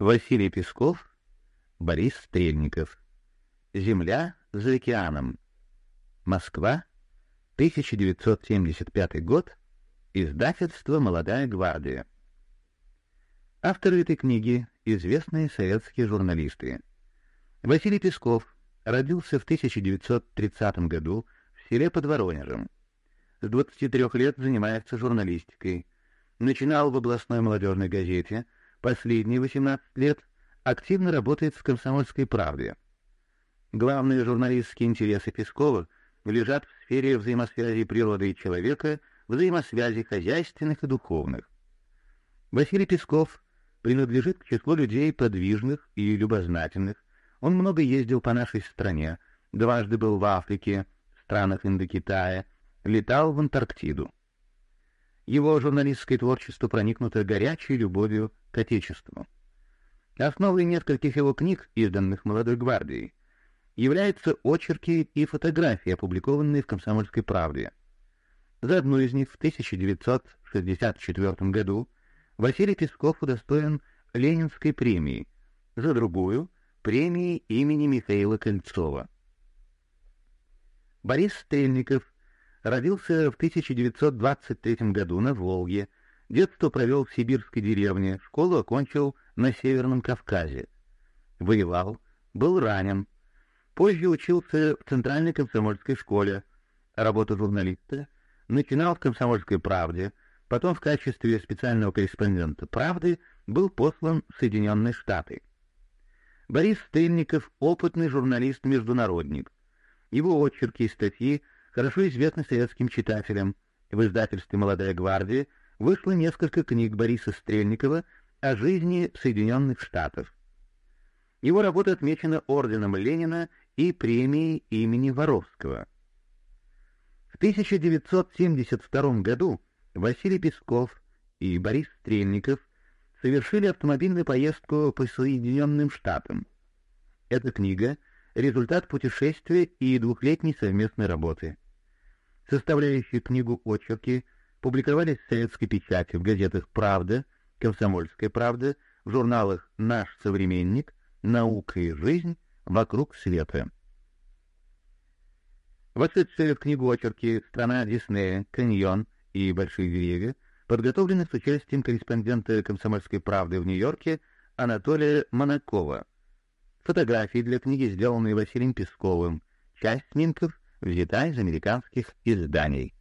Василий Песков, Борис Стрельников. Земля за океаном. Москва, 1975 год. Издательство «Молодая гвардия». Авторы этой книги — известные советские журналисты. Василий Песков родился в 1930 году в селе под Воронежем. С 23 лет занимается журналистикой. Начинал в областной молодежной газете — Последние 18 лет активно работает в «Комсомольской правде». Главные журналистские интересы Пескова лежат в сфере взаимосвязи природы и человека, взаимосвязи хозяйственных и духовных. Василий Песков принадлежит к числу людей подвижных и любознательных. Он много ездил по нашей стране, дважды был в Африке, в странах Индокитая, летал в Антарктиду. Его журналистское творчество проникнуто горячей любовью к Отечеству. Основой нескольких его книг, изданных «Молодой гвардией», являются очерки и фотографии, опубликованные в «Комсомольской правде». За одну из них в 1964 году Василий Песков удостоен Ленинской премии, за другую — премии имени Михаила Кольцова. Борис Стрельников родился в 1923 году на Волге, детство провел в сибирской деревне, школу окончил на Северном Кавказе. Воевал, был ранен. Позже учился в Центральной комсомольской школе, работу журналиста, начинал в «Комсомольской правде», потом в качестве специального корреспондента «Правды» был послан в Соединенные Штаты. Борис Стельников — опытный журналист-международник. Его очерки и статьи хорошо известны советским читателям. В издательстве «Молодая гвардия» вышло несколько книг Бориса Стрельникова о жизни Соединенных Штатов. Его работа отмечена орденом Ленина и премией имени Воровского. В 1972 году Василий Песков и Борис Стрельников совершили автомобильную поездку по Соединенным Штатам. Эта книга — результат путешествия и двухлетней совместной работы. Составляющие книгу очерки публиковались в советской печати в газетах «Правда», «Комсомольская правда», в журналах «Наш современник», «Наука и жизнь», «Вокруг света». Вошедшие в книгу очерки «Страна Диснея», «Каньон» и «Большие деревья» подготовлены с участием корреспондента «Комсомольской правды» в Нью-Йорке Анатолия Монакова. Фотографии для книги, сделанные Василием Песковым. Часть снимков взята из американских изданий.